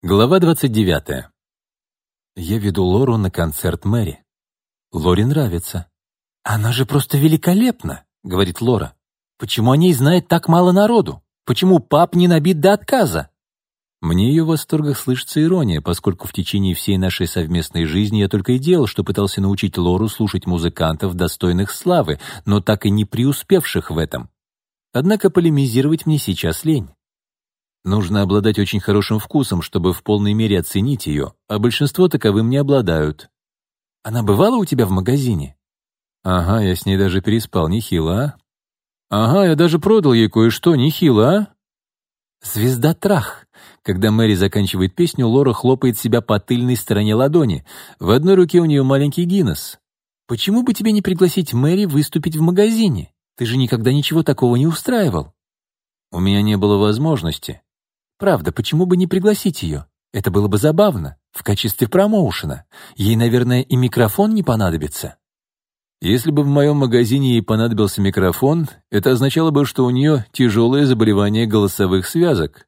Глава 29. Я веду Лору на концерт Мэри. Лоре нравится. «Она же просто великолепна», — говорит Лора. «Почему о ней знает так мало народу? Почему пап не набит до отказа?» Мне ее в восторгах слышится ирония, поскольку в течение всей нашей совместной жизни я только и делал, что пытался научить Лору слушать музыкантов, достойных славы, но так и не преуспевших в этом. Однако полемизировать мне сейчас лень. Нужно обладать очень хорошим вкусом, чтобы в полной мере оценить ее, а большинство таковым не обладают. Она бывала у тебя в магазине? Ага, я с ней даже переспал, нехило, а? Ага, я даже продал ей кое-что, нехило, а? Звезда трах. Когда Мэри заканчивает песню, Лора хлопает себя по тыльной стороне ладони. В одной руке у нее маленький Гиннес. Почему бы тебе не пригласить Мэри выступить в магазине? Ты же никогда ничего такого не устраивал. У меня не было возможности. Правда, почему бы не пригласить ее? Это было бы забавно, в качестве промоушена. Ей, наверное, и микрофон не понадобится. Если бы в моем магазине ей понадобился микрофон, это означало бы, что у нее тяжелое заболевание голосовых связок.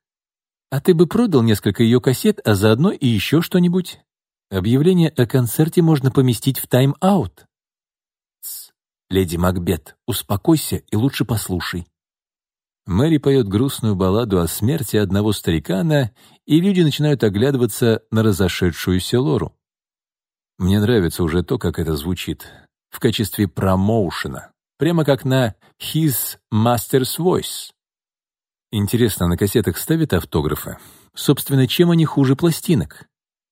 А ты бы продал несколько ее кассет, а заодно и еще что-нибудь. Объявление о концерте можно поместить в тайм-аут. Леди Макбет, успокойся и лучше послушай. Мэри поет грустную балладу о смерти одного старикана, и люди начинают оглядываться на разошедшуюся Лору. Мне нравится уже то, как это звучит. В качестве промоушена. Прямо как на «His Master's Voice». Интересно, на кассетах ставят автографы? Собственно, чем они хуже пластинок?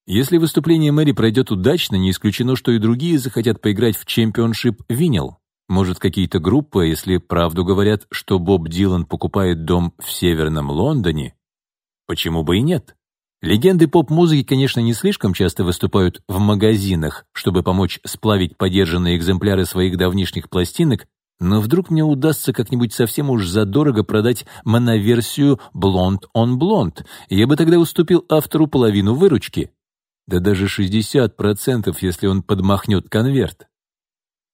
Если выступление Мэри пройдет удачно, не исключено, что и другие захотят поиграть в чемпионшип Винил. Может, какие-то группы, а если правду говорят, что Боб Дилан покупает дом в Северном Лондоне? Почему бы и нет? Легенды поп-музыки, конечно, не слишком часто выступают в магазинах, чтобы помочь сплавить подержанные экземпляры своих давнишних пластинок, но вдруг мне удастся как-нибудь совсем уж задорого продать моноверсию «Блонд он блонд», я бы тогда уступил автору половину выручки. Да даже 60%, если он подмахнет конверт.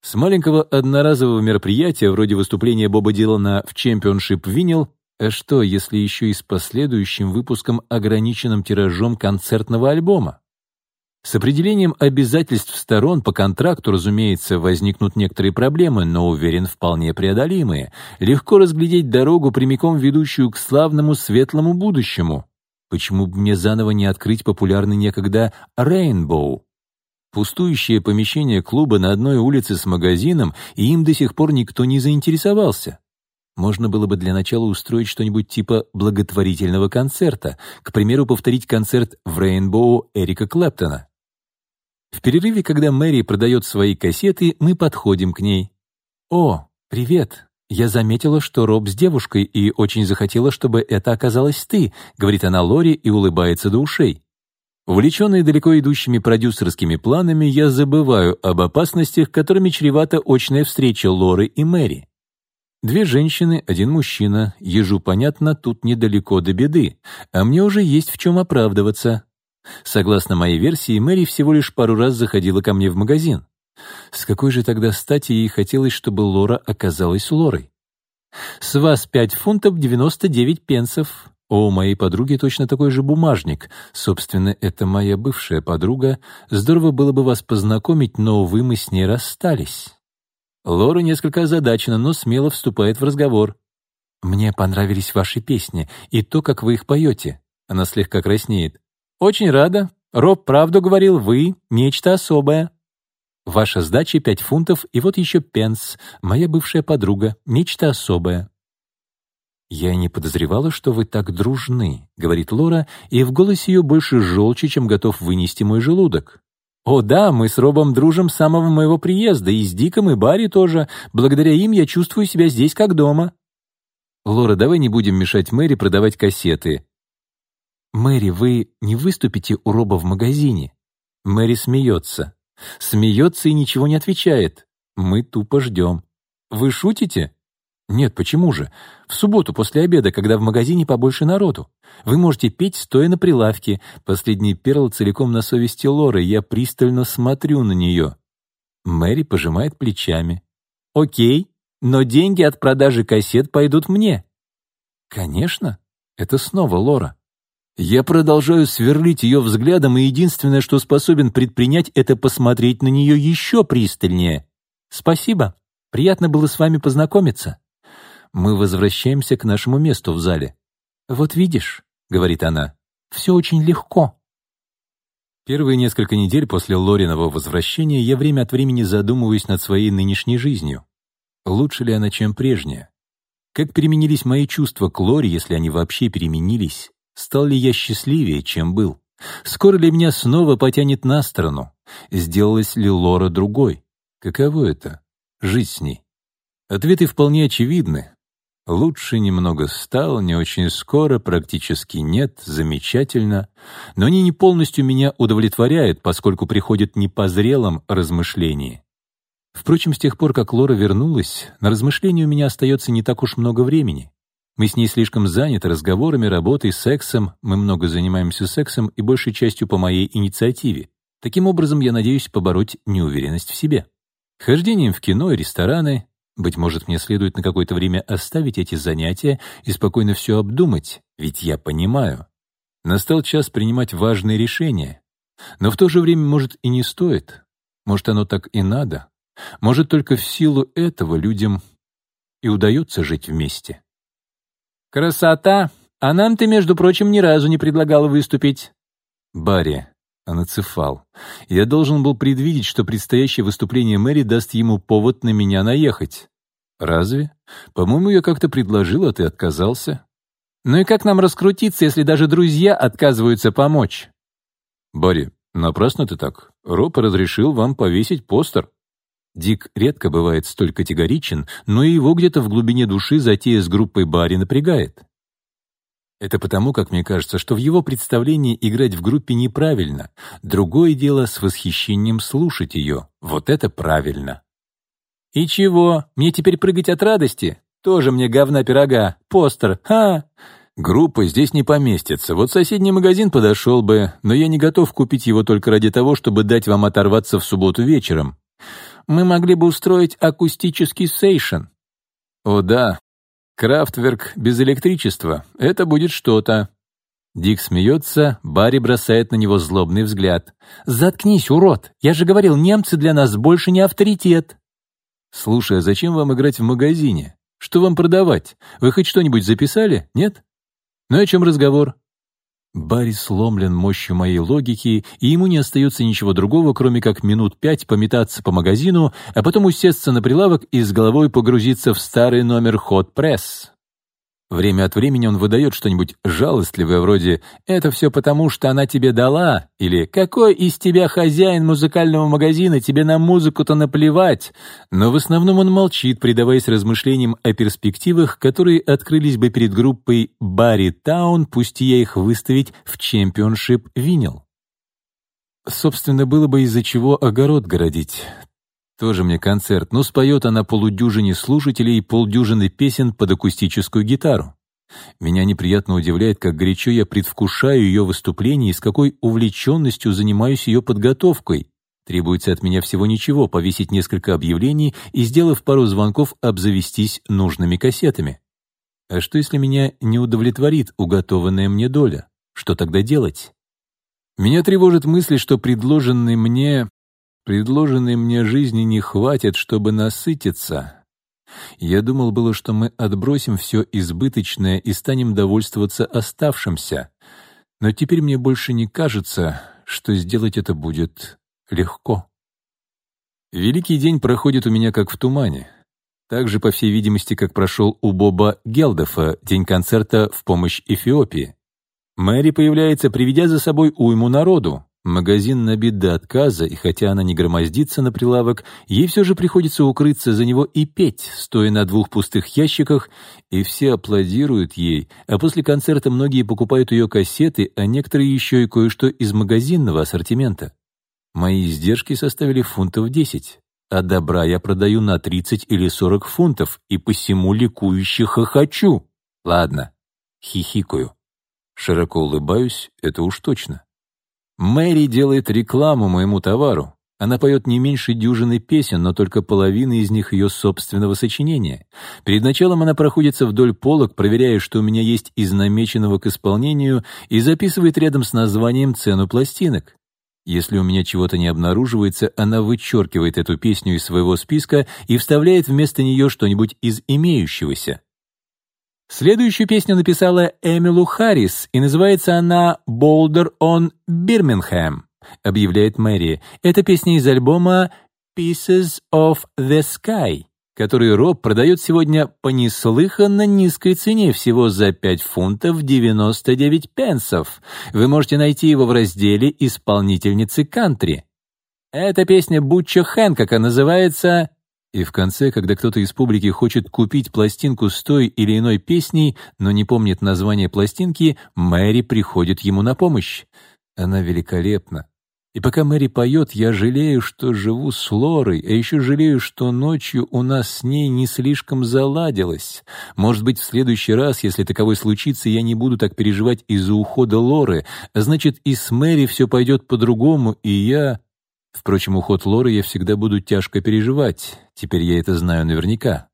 С маленького одноразового мероприятия, вроде выступления Боба Дилана в Championship винил, а что, если еще и с последующим выпуском ограниченным тиражом концертного альбома? С определением обязательств сторон по контракту, разумеется, возникнут некоторые проблемы, но, уверен, вполне преодолимые. Легко разглядеть дорогу, прямиком ведущую к славному светлому будущему. Почему бы мне заново не открыть популярный некогда «Рейнбоу»? Пустующее помещение клуба на одной улице с магазином, и им до сих пор никто не заинтересовался. Можно было бы для начала устроить что-нибудь типа благотворительного концерта, к примеру, повторить концерт в Рейнбоу Эрика Клэптона. В перерыве, когда Мэри продает свои кассеты, мы подходим к ней. «О, привет! Я заметила, что Роб с девушкой и очень захотела, чтобы это оказалось ты», — говорит она Лори и улыбается до ушей. Увлеченный далеко идущими продюсерскими планами, я забываю об опасностях, которыми чревата очная встреча Лоры и Мэри. Две женщины, один мужчина. Ежу, понятно, тут недалеко до беды, а мне уже есть в чем оправдываться. Согласно моей версии, Мэри всего лишь пару раз заходила ко мне в магазин. С какой же тогда стати ей хотелось, чтобы Лора оказалась Лорой? «С вас пять фунтов девяносто девять пенсов», у моей подруги точно такой же бумажник. Собственно, это моя бывшая подруга. Здорово было бы вас познакомить, но, увы, мы с ней расстались». Лора несколько озадачена, но смело вступает в разговор. «Мне понравились ваши песни и то, как вы их поете». Она слегка краснеет. «Очень рада. Роб правду говорил, вы — нечто особое». «Ваша сдача — пять фунтов, и вот еще пенс. Моя бывшая подруга. Нечто особое». «Я не подозревала, что вы так дружны», — говорит Лора, и в голосе ее больше желчи, чем готов вынести мой желудок. «О да, мы с Робом дружим с самого моего приезда, и с Диком, и Барри тоже. Благодаря им я чувствую себя здесь как дома». «Лора, давай не будем мешать Мэри продавать кассеты». «Мэри, вы не выступите у Роба в магазине?» Мэри смеется. Смеется и ничего не отвечает. Мы тупо ждем. «Вы шутите?» «Нет, почему же? В субботу после обеда, когда в магазине побольше народу. Вы можете петь, стоя на прилавке. Последний перл целиком на совести Лоры. Я пристально смотрю на нее». Мэри пожимает плечами. «Окей, но деньги от продажи кассет пойдут мне». «Конечно». Это снова Лора. Я продолжаю сверлить ее взглядом, и единственное, что способен предпринять, это посмотреть на нее еще пристальнее. «Спасибо. Приятно было с вами познакомиться». Мы возвращаемся к нашему месту в зале. «Вот видишь», — говорит она, — «все очень легко». Первые несколько недель после Лориного возвращения я время от времени задумываюсь над своей нынешней жизнью. Лучше ли она, чем прежняя? Как переменились мои чувства к Лори, если они вообще переменились? Стал ли я счастливее, чем был? Скоро ли меня снова потянет на сторону? Сделалась ли Лора другой? Каково это — жить с ней? Ответы вполне очевидны, Лучше немного стало, не очень скоро, практически нет, замечательно. Но они не полностью меня удовлетворяют, поскольку приходят не по зрелом размышлении. Впрочем, с тех пор, как Лора вернулась, на размышления у меня остается не так уж много времени. Мы с ней слишком заняты разговорами, работой, сексом. Мы много занимаемся сексом и большей частью по моей инициативе. Таким образом, я надеюсь побороть неуверенность в себе. Хождением в кино и рестораны, быть может, мне следует на какое-то время оставить эти занятия и спокойно все обдумать, ведь я понимаю. Настал час принимать важные решения. Но в то же время, может, и не стоит. Может, оно так и надо. Может, только в силу этого людям и удается жить вместе. «Красота! А нам ты, между прочим, ни разу не предлагала выступить». «Барри, Анацефал. Я должен был предвидеть, что предстоящее выступление Мэри даст ему повод на меня наехать. Разве? По-моему, я как-то предложил, а ты отказался. Ну и как нам раскрутиться, если даже друзья отказываются помочь? Барри, напрасно ты так. Роб разрешил вам повесить постер. Дик редко бывает столь категоричен, но и его где-то в глубине души затея с группой Барри напрягает. Это потому, как мне кажется, что в его представлении играть в группе неправильно. Другое дело с восхищением слушать ее. Вот это правильно. «И чего? Мне теперь прыгать от радости? Тоже мне говна пирога. Постер. Ха!» Группа здесь не поместится. Вот соседний магазин подошел бы, но я не готов купить его только ради того, чтобы дать вам оторваться в субботу вечером. Мы могли бы устроить акустический сейшн. О да, Крафтверк без электричества — это будет что-то. Дик смеется, Барри бросает на него злобный взгляд. «Заткнись, урод! Я же говорил, немцы для нас больше не авторитет!» «Слушай, а зачем вам играть в магазине? Что вам продавать? Вы хоть что-нибудь записали? Нет? Ну и о чем разговор? Барри сломлен мощью моей логики, и ему не остается ничего другого, кроме как минут пять пометаться по магазину, а потом усесться на прилавок и с головой погрузиться в старый номер «Ход Пресс». Время от времени он выдает что-нибудь жалостливое вроде «Это все потому, что она тебе дала» или «Какой из тебя хозяин музыкального магазина, тебе на музыку-то наплевать». Но в основном он молчит, предаваясь размышлениям о перспективах, которые открылись бы перед группой «Барри Таун», Пусть я их выставить в чемпионшип Винил. Собственно, было бы из-за чего огород городить. Тоже мне концерт, но споет она полудюжине слушателей и полдюжины песен под акустическую гитару. Меня неприятно удивляет, как горячо я предвкушаю ее выступление и с какой увлеченностью занимаюсь ее подготовкой. Требуется от меня всего ничего, повесить несколько объявлений и, сделав пару звонков, обзавестись нужными кассетами. А что, если меня не удовлетворит уготованная мне доля? Что тогда делать? Меня тревожит мысль, что предложенный мне Предложенной мне жизни не хватит, чтобы насытиться. Я думал было, что мы отбросим все избыточное и станем довольствоваться оставшимся. Но теперь мне больше не кажется, что сделать это будет легко. Великий день проходит у меня как в тумане. Так же, по всей видимости, как прошел у Боба Гелдофа день концерта в помощь Эфиопии. Мэри появляется, приведя за собой уйму народу. Магазин набит до отказа, и хотя она не громоздится на прилавок, ей все же приходится укрыться за него и петь, стоя на двух пустых ящиках, и все аплодируют ей, а после концерта многие покупают ее кассеты, а некоторые еще и кое-что из магазинного ассортимента. Мои издержки составили фунтов 10, а добра я продаю на 30 или 40 фунтов, и посему ликующе хохочу. Ладно, хихикаю. Широко улыбаюсь, это уж точно. Мэри делает рекламу моему товару. Она поет не меньше дюжины песен, но только половина из них ее собственного сочинения. Перед началом она проходится вдоль полок, проверяя, что у меня есть из намеченного к исполнению, и записывает рядом с названием цену пластинок. Если у меня чего-то не обнаруживается, она вычеркивает эту песню из своего списка и вставляет вместо нее что-нибудь из имеющегося. Следующую песню написала Эмилу Харрис, и называется она «Boulder on Birmingham», объявляет Мэри. Это песня из альбома «Pieces of the Sky», который Роб продает сегодня по неслыханно низкой цене, всего за 5 фунтов 99 пенсов. Вы можете найти его в разделе «Исполнительницы кантри». Эта песня Бутча Хэнкока называется и в конце, когда кто-то из публики хочет купить пластинку с той или иной песней, но не помнит название пластинки, Мэри приходит ему на помощь. Она великолепна. И пока Мэри поет, я жалею, что живу с Лорой, а еще жалею, что ночью у нас с ней не слишком заладилось. Может быть, в следующий раз, если таковой случится, я не буду так переживать из-за ухода Лоры. Значит, и с Мэри все пойдет по-другому, и я... Впрочем, уход Лоры я всегда буду тяжко переживать, теперь я это знаю наверняка.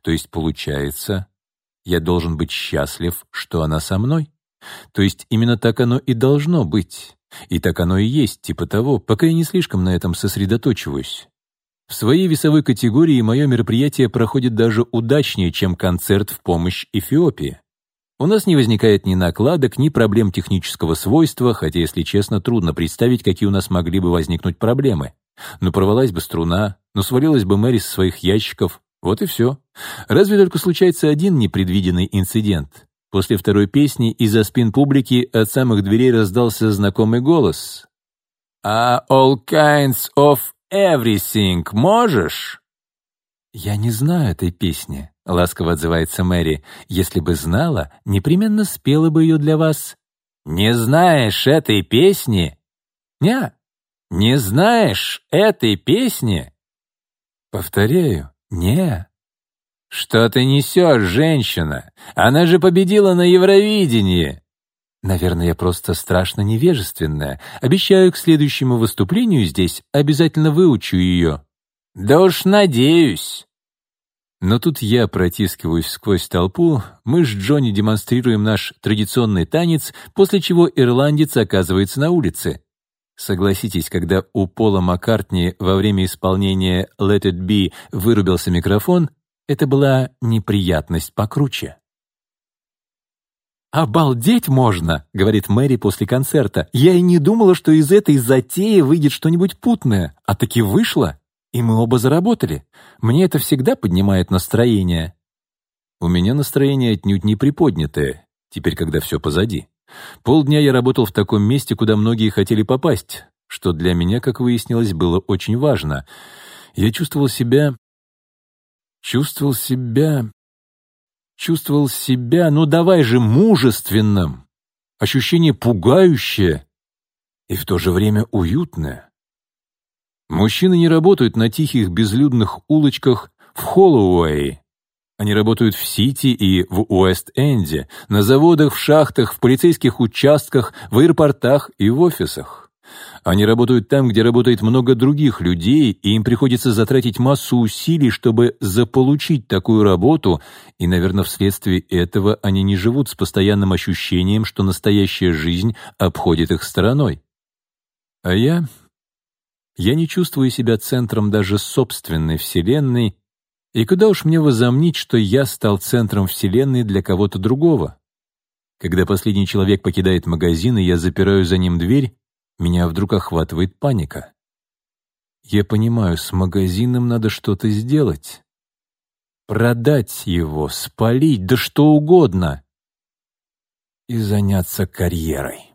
То есть, получается, я должен быть счастлив, что она со мной? То есть, именно так оно и должно быть. И так оно и есть, типа того, пока я не слишком на этом сосредоточиваюсь. В своей весовой категории мое мероприятие проходит даже удачнее, чем концерт в помощь Эфиопии. У нас не возникает ни накладок, ни проблем технического свойства, хотя, если честно, трудно представить, какие у нас могли бы возникнуть проблемы. Ну, порвалась бы струна, ну, свалилась бы Мэри со своих ящиков, вот и все. Разве только случается один непредвиденный инцидент. После второй песни из-за спин публики от самых дверей раздался знакомый голос. «А all kinds of everything можешь?» «Я не знаю этой песни», — ласково отзывается Мэри, — «если бы знала, непременно спела бы ее для вас». «Не знаешь этой песни?» «Не, не знаешь этой песни?» «Повторяю, не». «Что ты несешь, женщина? Она же победила на Евровидении!» Наверное, я просто страшно невежественная. Обещаю, к следующему выступлению здесь обязательно выучу ее. Да уж надеюсь. Но тут я протискиваюсь сквозь толпу, мы с Джонни демонстрируем наш традиционный танец, после чего ирландец оказывается на улице. Согласитесь, когда у Пола Маккартни во время исполнения «Let it be» вырубился микрофон, это была неприятность покруче. «Обалдеть можно!» — говорит Мэри после концерта. «Я и не думала, что из этой затеи выйдет что-нибудь путное, а таки вышло!» И мы оба заработали. Мне это всегда поднимает настроение. У меня настроение отнюдь не приподнятое, теперь, когда все позади. Полдня я работал в таком месте, куда многие хотели попасть, что для меня, как выяснилось, было очень важно. Я чувствовал себя... Чувствовал себя... Чувствовал себя, ну давай же, мужественным. Ощущение пугающее и в то же время уютное. Мужчины не работают на тихих безлюдных улочках в Холлоуэй. Они работают в Сити и в Уэст-Энде, на заводах, в шахтах, в полицейских участках, в аэропортах и в офисах. Они работают там, где работает много других людей, и им приходится затратить массу усилий, чтобы заполучить такую работу, и, наверное, вследствие этого они не живут с постоянным ощущением, что настоящая жизнь обходит их стороной. А я я не чувствую себя центром даже собственной Вселенной, и куда уж мне возомнить, что я стал центром Вселенной для кого-то другого? Когда последний человек покидает магазин, и я запираю за ним дверь, меня вдруг охватывает паника. Я понимаю, с магазином надо что-то сделать. Продать его, спалить, да что угодно. И заняться карьерой.